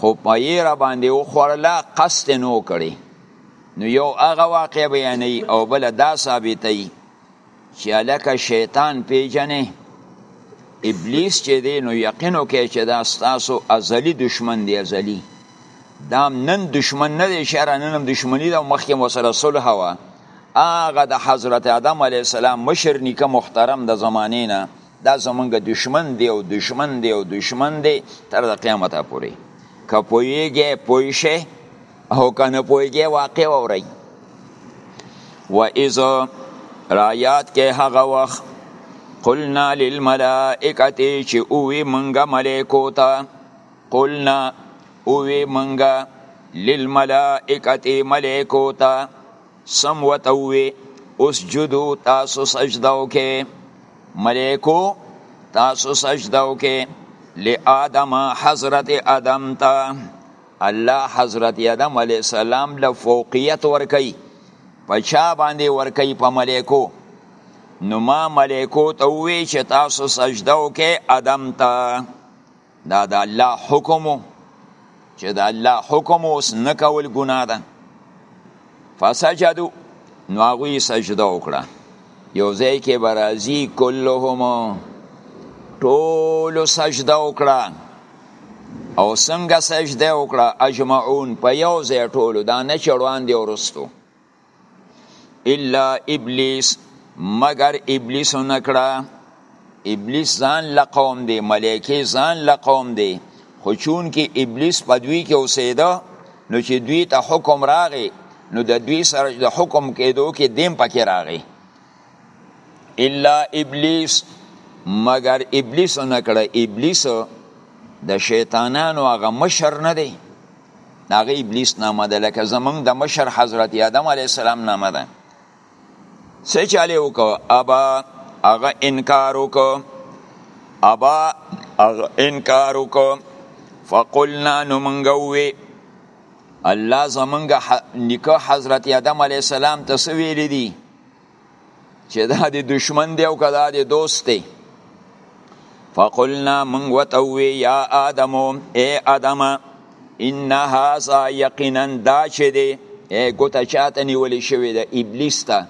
خو پای را باندې وخورله قصد نو کړي نو یو هغه واقع بیانوي او بل دا ثابتوي چې الکه شیطان پیژنې ابلیس چې دی نو یقینو کې چې دا ستاسو ازلی دشمن دی ازلی دا نن دشمن نه دی شهر نن هم دشمنی دا مخکې وسره صلح وا هغه د حضرت آدم علی السلام مشر نیکه محترم د زمانه نه دا زمونږ دشمن دی او دشمن دی او دشمن دی تر د قیامته پورې که پوهیږئ پوه شئ او که نه پوهیږئ واقع واورئ و اذ رایات کې هغه وخت قلنا للملائکه چې اوې منګه ملائکو ته قلنا اوې منګه للملائکه ملائکو ته سم وته وی اوس جدو تاسو سجده وکي ملائکو تاسو سجده وکي لآدم حضرت آدم تا الله حضرت آدم علی السلام له فوقیت ورکي پچا باندې ورکي په ملائکو نو ما ملائکو ته وی چې تاسو سجده وکي آدم تا دا د الله حکم چې د الله حکم اوس نه کول ګناه ده فسجدو نو هغوی سجده وکړه یو ځای کې به راځي کلهم ټولو سجده وکړه او څنګه سجده وکړه اجمعون په یو ځای ټولو دا نه چې وړاندې وروستو الا ابلیس مگر ابلیس نکړه ابلیس ځان له قوم دی ملایکه ځان له قوم دی خو چون کې ابلیس په دوی کې اوسېده نو چې دوی ته حکم راغی نو د دوی سره د حکم کېدو کې دیم پکې راغی الا ابلیس مگر ابلیس نکړه ابلیس د شیطانانو هغه مشر نه دی هغه ابلیس نامه ده لکه زمونږ د مشر حضرت آدم علیه السلام نامه ده څه چاله وکړه ابا هغه انکار وکړه ابا هغه انکار وکړه فقلنا نو مونږ وی الله زمونږ نیکه حضرت آدم علیه السلام ته څه ویلی دي چې دا د دشمن دی او که دا د دوست دی فقلنا من وتوي یا آدم ای آدم ان هذا یقینا دا چې دی ای ګوته چاته نیولې شوې ده ابلیس ته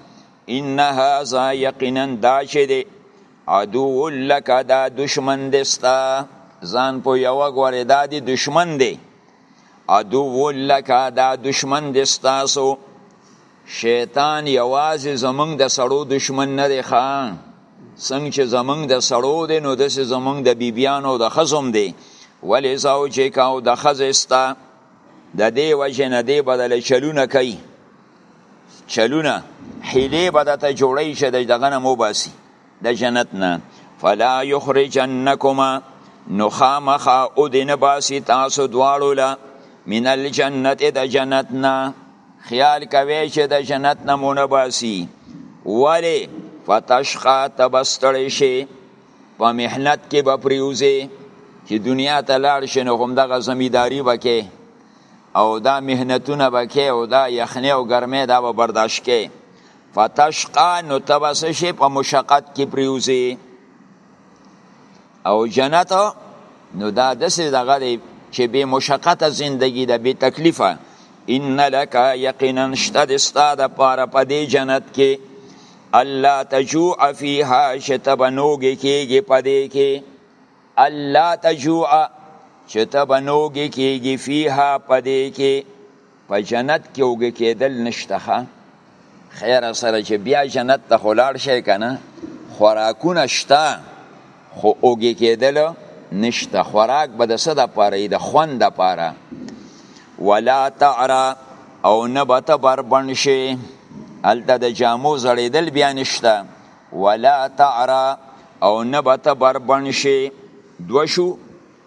ان هذا یقینا دا چې دی عدو لک دا دشمن دستا ځان په یو غوړې دا د دشمن دی عدو لکه دا دشمن د ستاسو شیطان یوازې زمونږ د سړو دشمن نه دی ښه څنګه چې زمونږ د سړو دی نو داسې زمونږ د بیبیانو د ښځو هم دی ولې زوجک او د ښځې ستا د دې وجې نه دی به دله چلونه کوي چلونه حیلې به درته جوړوي چې د دغه نه مو باسي د جنت نه فلا یخرجنکما نو خامخا او دې نه باسي تاسو دواړو له من الجنت د جنت نه خیال کوي چې د جنت نه مونه باسي ولی فتشقا تبستړی شي په محنت کې به پریوزي چې دنیا ته لاړ شي نو همدغه زمیداری وکې او دا محنتونه وکې او دا یخنۍ او ګرمۍ دا به برداشت کې فتشقا نو ته به څه شې په مشقت کې پریوځې او جنت نو دا داسې دغه دی چې بې مشقته زندګي ده بې تکلیفه ان لک یقینا شته د ستا دپاره په دې جنت کې الله تجوع فیها چې ته به نوږې کېږې په دې کې الله تجوع چې ته به نوږې کېږې فیها په دې کې په جنت کې اوږه کېدل نشته ښه خیره سره چې بیا جنت ته خو لاړ شی که نه خوراکونه شته خو اوږه کېدل نشته خوراک به د څه دپاره وي د خوند دپاره ولا تعرا او نه به ته بربڼ شې هلته د جامو زړېدل بیا نشته ولا تعرا او نه به ته بربڼ شې دوه شو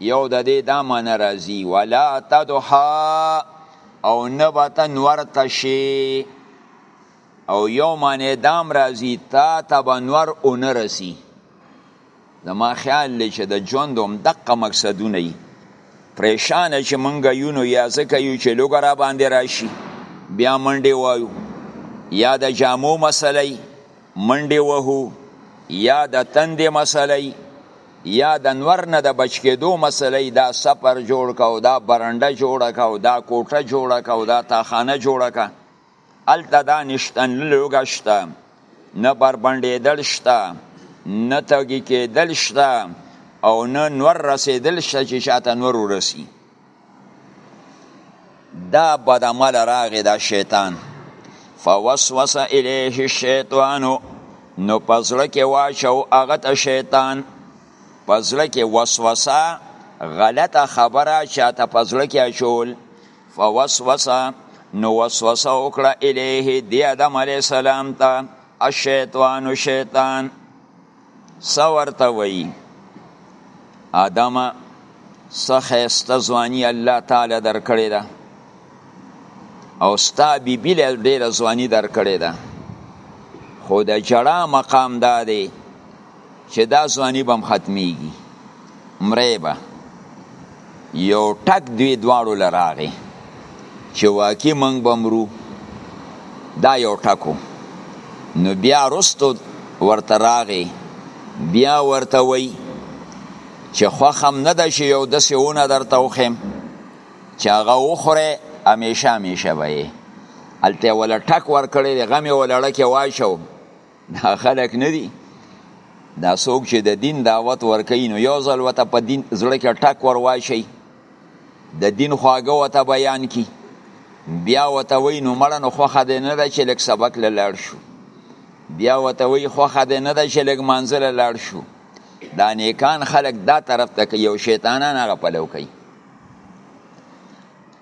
یو د دې دا معنی راځي ولا تدحا او نه به ته نور ته شي او یو معنی دام راځي تا ته به نور ونه رسي زما خیال دی چې د ژوند هم دقه مقصدونه یي پریشانه چې مونږ یو نو یا ځکه یو چې لوګه را باندې راشي بیا منډې وایو یا د جامو مسله منډې وهو یا د تندې مسله یا د نور نه د بچ کېدو مسله دا سفر جوړ کا او دا برنده جوړه کا او دا کوټه جوړه کا او دا تاخانه جوړه کا الته دا نشتن لوګه شته نه بربنډېدل شته نه تږي کېدل شته او نه نور رسېدل شته چې چاته نور ورسي دا بد عمل راغی دا شیطان فوسوس الیه الشیطان نو پزړه کې واچو هغه ته شیطان پزړه کې وسوسه غلطه خبره چاته پزړه کې اچول فوسوسه نو وسوسه وکړه الیه دی آدم علی السلام ته الشیطان شیطان څه ورته وایي آدمه څه ښایسته ځواني الله تعالی درکړې ده او ستا بیبي له ډېره ځواني درکړې ده خو د جړا مقام دا دی چې دا ځواني به هم ختمیږي مرې به یو ټک دوی دواړو لراغې چې واقعي منګ بمرو دا یو ټکو نو بیا رستو ورته راغې بیا ورته وی چې خوخم نه ده چې یو دسې ونه درته وخیم چې هغه وخوره همیشه همیشه به یې هلته یې وله ټک ورکړی دی غم یې ولړه کې واچو دا خلک نه دي دا څوک چې د دین دعوت ورکوي نو یو ځل ورته په دین زړه کې ټک ور واچوي د دین خواږه ورته بیان کړي بیا ورته وایي نو مړه نو خوښه دی نه ده چې لږ سبق له لاړ شو بیا ورته وایي خوښه دی نه ده چې لږ مانځه له لاړ شو دا نیکان خلک دا طرف ته کوي او شیطانان هغه پلو کوي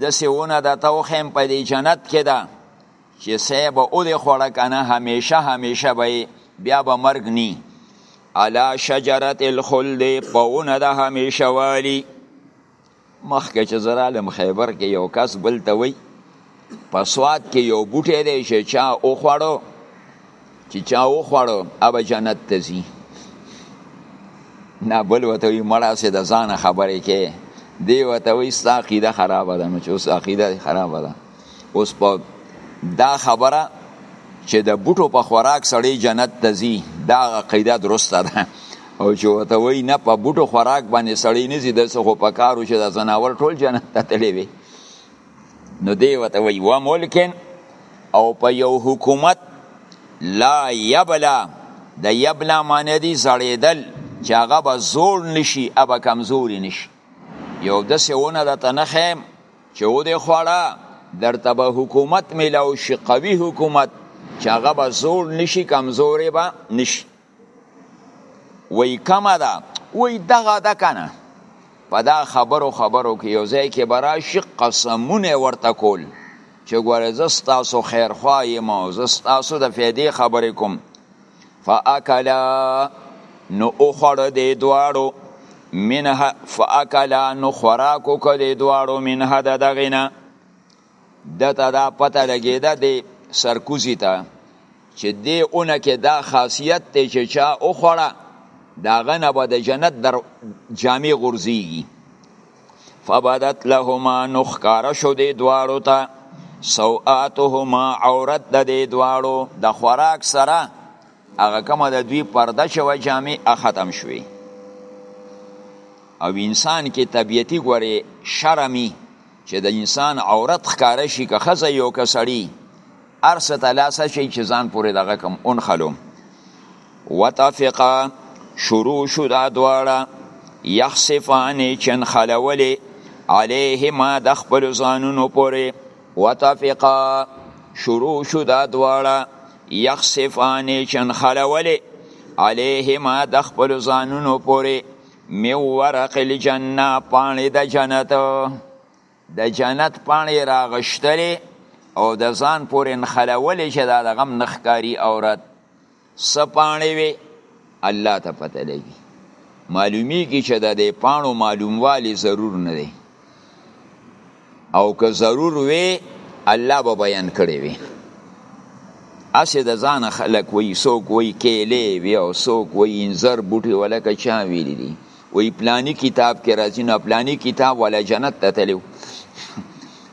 دسې ونه درته وښیم په دې جنت کې ده چې سه به ودې خوړه که نه همیشه همیشه به بیا به مرګ نی علا شجرت الخلد په ونه د همیشه والی مخکې چې زه رالم خیبر کې یو کس بل ته وی په سواد کې یو بوټی دی چې چا وخوړو چې چا وخوړو هغه جنت ته ځي نه بل وته وي مړه سي د ځانه خبرې کې دی وته وي ستا عقیده خرابه ده نو چې اوس عقیده خرابه ده اوس په دا خبره چې د بوټو په خوراک سړی جنت ته ځي دا عقیده درسته ده او چې وته وي نه په بوټو خوراک باندې سړی نه ځي د څه خو په کارو چې د ځناور ټول جنت ته تللی وي نو دی وته وی و ملکن او په یو حکومت لا یبلا د یبلا معنی دی زړیدل چې هغه به زوړ نشي ابا کمزوري نشي یو د سونه د تنخم چې و دې خوړه درته به حکومت ملاو شي قوي حکومت چې هغه به زوړ نشي کمزوري به نشي وای کما ده وای دغه ده کنه په دا خبرو خبرو کې یو ځای کې براشي قسمونه ورته کول چې ګوره زه ستاسو خیرخوا یم او زه ستاسو د فیدې خبرې کوم فاکلا نو اوخوړه دې دواړو منها فاکلا نو خوراکو که دې دواړو منها د دغې نه دته دا پته لګیده دی سرکوزی ته چې دی اونه کې دا خاصیت دی چې چا اوخوړه دا غنه به د جنت در جامع غورځیږي فبدت لهما نخکار شو دی دوارو ته سوآتهما عورت د دی دوارو د خوراک سره هغه کومه د دوی پرده شوه جامع ختم شوی او انسان کې طبیعتی ګوري شرمی چې د انسان عورت ښکاره شي که ښځه یو که سړی هر څه ته لاس اچوي چې ځان پورې دغه کم ونښلو وتفقا شروع شو دا دواړه یخصفانې چنخلولې علیهما د خپلو ځانونو پورې وتفقا شروع شو دا دواړه یخصفانې چنخلولې علیهما د خپلو ځانونو پورې می ورق الجنه پانی د جنت د جنت پانی راغشتلی او د ځان پورې نخلولی چې دا د غم نخکاری عورت څه پانی وی الله ته پته لګي معلومیږي چې د دې پانو معلوموالی ضرور نه دی او که ضرور وی الله به بیان کړی وی اسې د ځان خلک وی سوک وی کېلې وی او سوک وی انځر بوټي ولکه چا ویلی دي وی پلانی کتاب کې راځي نو پلانی کتاب ولا جنت ته تلو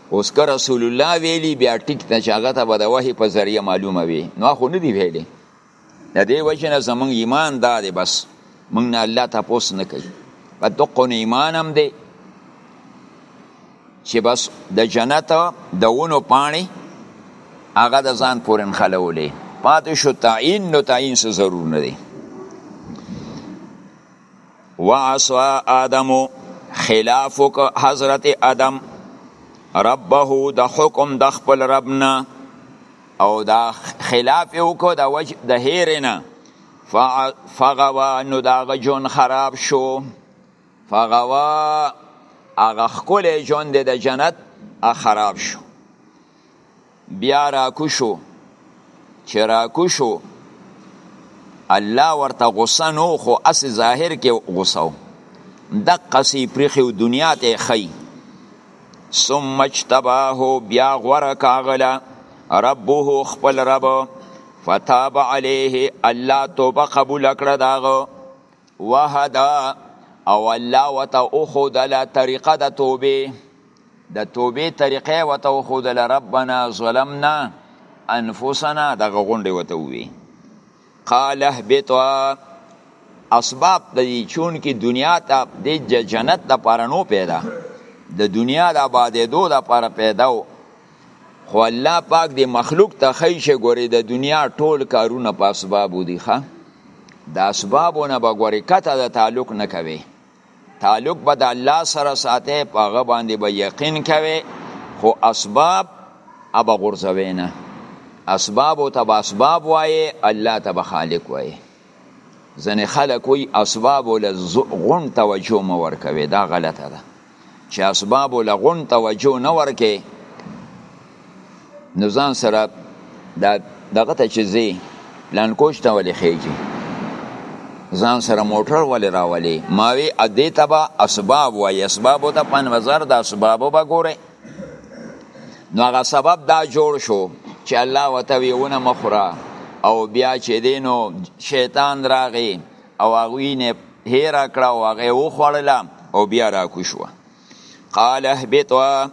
اوس که رسول الله ویلی بیا ټیک ته چې هغه ته به د وحی په ذریعه معلومه وي نو خو نه دی ویلی د دې وجه نه زمونږ ایمان دا دی بس مونږ نه الله تپوس نه کوي په دقن ایمان هم دی چې بس د جنت د ونو پاڼې هغه د ځان پورې نښلولې پاتې شو تعین نو تعین څه ضرور نه دی وعصا آدمو خلاف حضرت آدم ربه د حکم د خپل ربنا او دا خلاف یې وکړو د وجه د هیرې نه فغوا نو د هغه ژوند خراب شو فغوا هغه ښکلی ژوند د جنت خراب شو بیا راکوشو چې راکوشو الله ورته غصه نو خو اس ظاهر کې غصه و دقه سی پریخي دنیا ته خی ثم اجتباه بیا غوره کاغله ربه خپل رب فتاب علیه الله توبه قبول کړه داغه وهدا او الله وته او خودله طریقه د توبه د توبې طریقې وته خود لربنا ظلمنا انفسنا دغه غونډې وته وی قال اهبطا اسباب د دې چون کې دنیا ته د جنت د پاره نو پیدا د دنیا د آبادېدو د پاره پیدا و خو الله پاک د مخلوق ته خی شي ګوري د دنیا ټول کارونه په اسبابو دي ښه د اسبابونه به ګوري کته د تعلق نه کوي تعلق به د الله سره ساته په هغه باندې به یقین کوي خو اسباب ابا غرزوي نه اسباب او تب اسباب وایي الله تب خالق وایي ځنې خلک وایي اسباب ول غون توجه مور کوي دا غلطه ده چې اسبابو له غون توجه نه ورکې نو ځان سره دا دغه ته چې زی پلان کوچ ته ولې خېږي ځان سره موټر ولې راولې ماوي ادې تبا اسباب وای اسباب ته په نظر د اسبابو به ګوره نو هغه سبب دا جوړ شو چې الله وتویونه مخره او بیا چې دینو شیطان راغی او هغوی نه هیره کړه او هغه وخوړله او بیا راکوشوه قال اهبطوا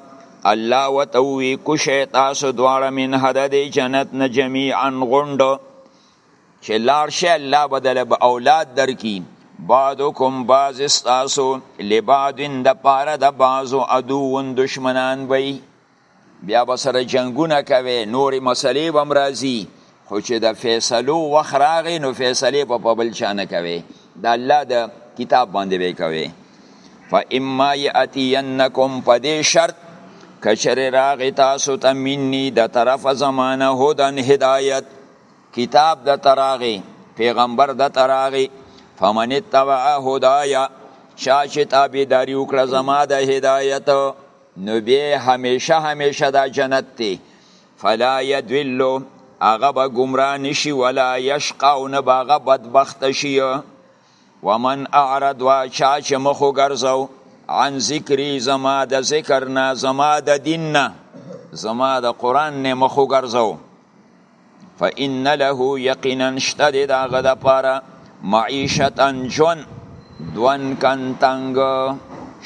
الله وتوي کوشه تاسو دواړه من هدا دی جنت نه جميعا غوند چې لار شي الله بدل به اولاد درکې بعضکم بعض استاسو لبعض د پاره د بعضو عدوون دشمنان وي بیا به سره جنگونه کوي نورې مسلې به هم راځي خو چې د فیصلو وخت راغی نو فیصلې به په بل چا نه کوي د الله د کتاب باندې به کوي فاما یاتینکم په دې شرط کچره راغی تاسو ته مني د طرف زمانه هدن هدایت کتاب د تراغي پیغمبر د تراغي فمن اتبع هدايا چا چې تابعداري وکړه زما د هدایت نو بیا همیشه همیشه دا جنت دی فلا یدلو هغه به ګمراه نشي ولا یشقا او نه به هغه بدبخت شي ومن اعرض وا چا چې مخ وګرځو عن ذکری زما د ذکر نه زما د دین نه زما د قرآن نه مخ وګرځو فإن له یقینا شته د هغه دپاره معیشتا ژوند دونکن تنګ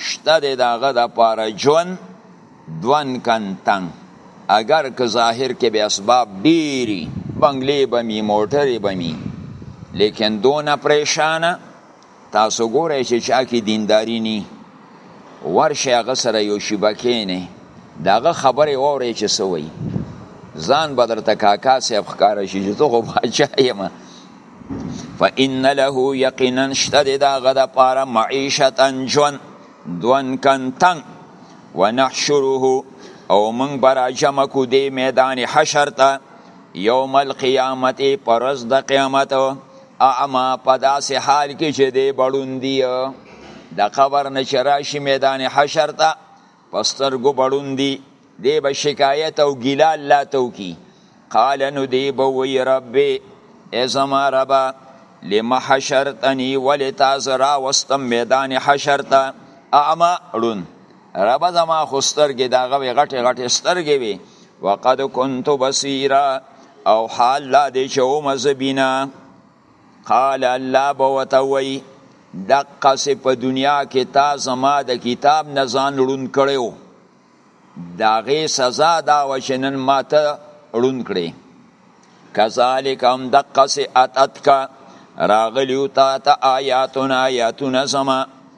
شته د هغه دپاره ژوند دونکن تنګ اگر که ظاهر کې به اسباب ډیری بنگلې به می موټرې به می لیکن دونه پریشانه تاسو ګورئ چې چا کې دینداری نی ورشه هغه سره یو شیبه کینې د هغه خبرې واورئ چې څه وایي ځان به درته کاکا صاحب ښکاره شي چې زه خو باچا یم فإن له یقینا شته د هغه دپاره معیشتا ژوند دونکن تنګ ونحشره او موږ به راجمع کړو دې میدان حشر ته یوم القیامت پر ورځ د قیامت اعما په داسې حال کې چې دی بړون دی د قبر نه چې راشي میدان حشر ته په سترګو بړون دی دی به شکایت او ګیله الله ته وکړي قال نو دی به وی ربې ای زما ربه لما حشرتنی ولې تاسو راوستم میدان حشر ته اعما ړوند رب زما خو سترګې د هغه وې غټې غټې سترګې وې وقد كنت بصيرا او حال لا دې چې وم زه بینه قال الله به ورته وایي دقسې په دنیا کې تا زما د کتاب نه ځان ړوند کړی و د هغې سزا دا وه چې نن ما ته ړوند کړې کذالک هم دقسې اتتکه راغلیو تا ته آیاتونه آیاتونه زما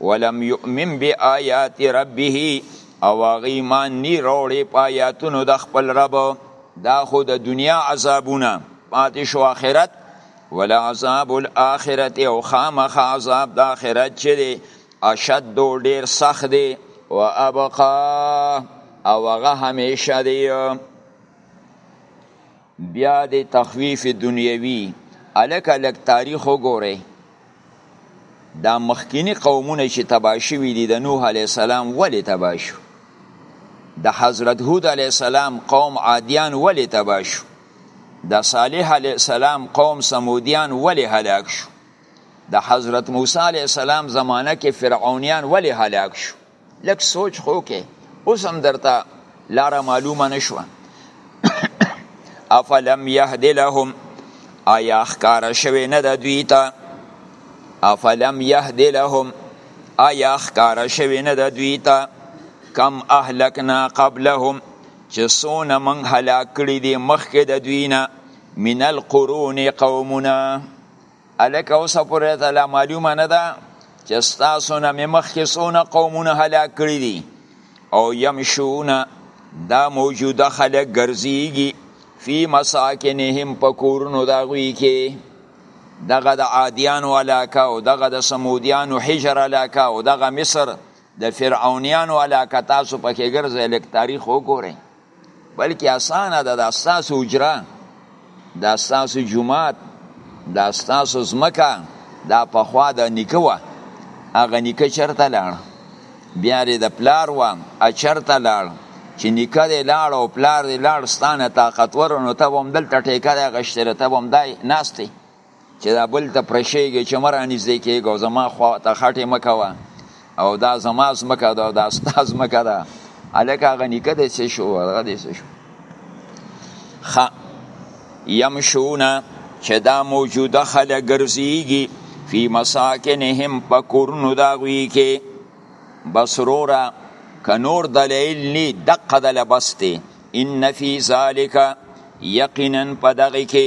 ولم یؤمن بآیات ربه او هغه ایمان نی راوړی په آیاتونو د خپل رب دا خو د دنیا عذابونه پاتې شو آخرت ولعذاب الاخرت او خامخ عذاب د آخرت چې دی اشد دو ډیر سخت دی و ابقا او هغه همیشه دی بیا د تخویف دنیوی الکه لک تاریخ وګوره دا مخکینی قومونه چې تباه شوي دي د نوح علیه السلام ولې تباه شو د حضرت هود علیه السلام قوم عادیان ولې تباه شو د صالح علیه السلام قوم سمودیان ولې هلاک شو د حضرت موسی علیه السلام زمانه کې فرعونیان ولې هلاک شو لک سوچ خو کې اوس هم درته لاره معلومه نشوه افلم یهد لهم آیا ښکاره شوی نه ده دوی ته افلم یهد لهم آیا ښکاره شوی نه ده دوی ته کم اهلکنا قبلهم چې څونه موږ هلاک کړي دي مخکې د دوی نه من القرون قومونه الکه اوس پورې ته لا معلومه نه ده چې ستاسو نه مې مخکې څونه قومونه هلاک کړي دي او یمشونه دا موجوده خلک ګرځيږي فی مساکنهم په کورونو د هغوی کې دغه د عادیانو علاقه او دغه د سمودیانو حجر علاقه او دغه مصر د فرعونیانو علاقه تاسو پکې ګرځئ لږ تاریخ وګورئ بلکې اسانه ده دا ستاسو اجرا دا ستاسو جماعت دا ستاسو زمکه دا پخوا د نیکه وه هغه نیکه چرته لاړ بیا د پلار وه اچرته لاړ چې نیکه دی لاړ او پلار دی لاړ ستانه طاقتور نو ته هم دلته ټیکه دی غشتره ته هم دای ناستې چې دا بل ته پرشېږي چې مر انځدې کېږي او زما خوا ته خټې مکوه او دا زما ځمکه ده او دا ستا ځمکه ده هلکه هغه نیکه دی څه شو هغه دی څه شو ښه یمشونه چې دا موجوده خلک ګرځېږي فی مساکنهم په کورونو د هغوی کې بس وروره که نور دلایل نی دقه دله بس دی ان فی ذالک یقینا په دغې کې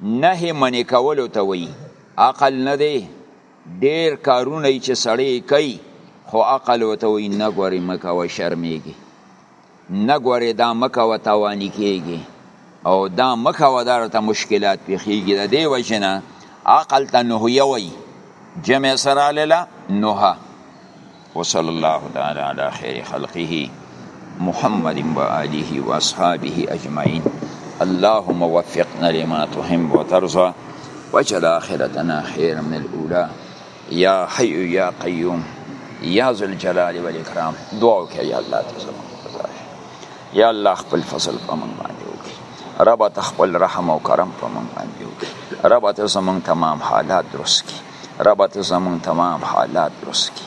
نهی منع کولو ته وایي عقل نه دی ډیر کارونه یې چې سړی یې کوي خو عقل ورته وایي نه ګورې مه کوه شرمېږي نه ګورې دا مه کوه تاواني کېږي او دا مه کوه دا راته مشکلات پېښېږي د دې وجې نه عقل ته نهیه وایي جمع سره علله نهه وصلی الله تعالی علی خیر خلقه محمد و آله و اصحابه اجمعین اللهم وفقنا لما تحب وترضى واجعل آخرتنا خيرا من الأولى يا حي يا قيوم يا ذو الجلال والإكرام دعوك يا الله تزمن یا الله خپل فضل په من باندې وکړي رب ته خپل رحم او کرم په من باندې وکړي رب ته زمونږ تمام حالات درست کړي رب ته زمون تمام حالات درست کی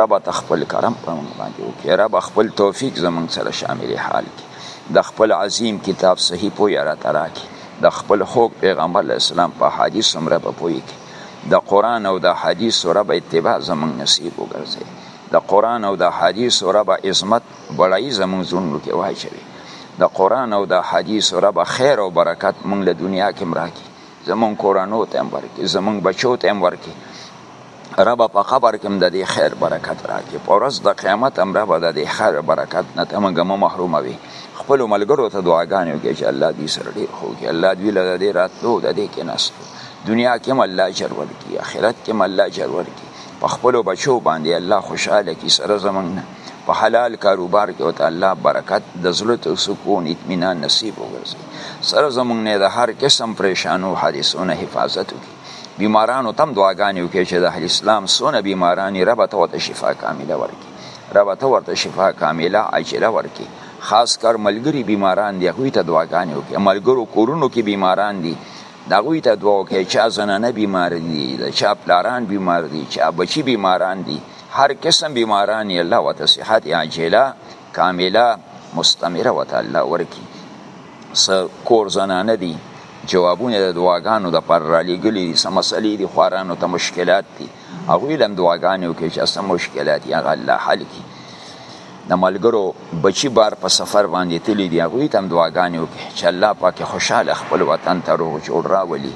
رب ته خپل کرم په موږ باندې وکړي رب خپل توفیق زمونږ سره شامل حال کړي د خپل عظیم کتاب صحیح پوی را تراکي د خپل خوږ پیغمبر اسلام په حدیث هم رب پوی کړي د قران او د حدیث رب اتباع زمونږ نصیب وګرځي د قران او د حدیث رب عظمت بړای زمونږ زړونو کې واچوي د قران او د حدیث رب خیر او برکت مونږ له دنیا کې مراکي زمون کورانو ته هم ورکي زمون بچو ته هم ورکي رب په قبر کې هم د دې خیر برکت راکړي په ورځ د قیامت هم رب د دې خیر برکت نه ته موږ مه محروموي خپل ملګرو ته دعاګانې وکړي چې الله دوی سره ډېر ښه وکړي الله دوی له د دې راتلو د دې کېناستو دنیا کې هم الله اجر ورکړي آخرت کې هم الله اجر ورکړي په خپلو بچو باندې الله خوشحاله کړي سره زموږ نه په حلال کاروبار کې ورته الله برکت د زړه ته سکون اطمینان نصیب وګرځوي سره زمونږ نه د هر قسم پریشانو حادثونو حفاظت وکړي بیمارانو تم دعاګانې وکړي چې د اهل اسلام سونه بیمارانی رب ته ورته شفا کامله ورکړي رب ته ورته شفا کامله عاجله ورکړي خاص کر ملګری بیماران دی هغوی ته دعاګانې وکړي ملګرو کورونو کې بیماران دي د هغوی ته دعا وکړي چا زنانه بیمار دي د چا پلاران بیمار دي چا بچي بیماران دي هر قسم بیماران یې الله ورته صحت عاجله کامله مستمره وته الله ورکی س کور زنانه دي جوابونه د دعاګانو د پر را لګلې سم مسلې دي خوارانو ته مشکلات دي هغه لم دعاګانو کې چې سم مشکلات یې هغه الله حل کی د ملګرو بچی بار په سفر باندې تللی دی هغه ته دعاګانو کې چې الله پاک خوشاله خپل وطن ته روغ جوړ راولي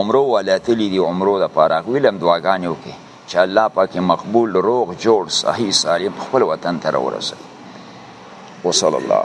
عمره ولا تللی دی عمره د پاره هغه لم دعاګانو کې چې الله پاک مقبول روغ جوړ صحیح سالم خپل وطن ته راورسوي وصلی الله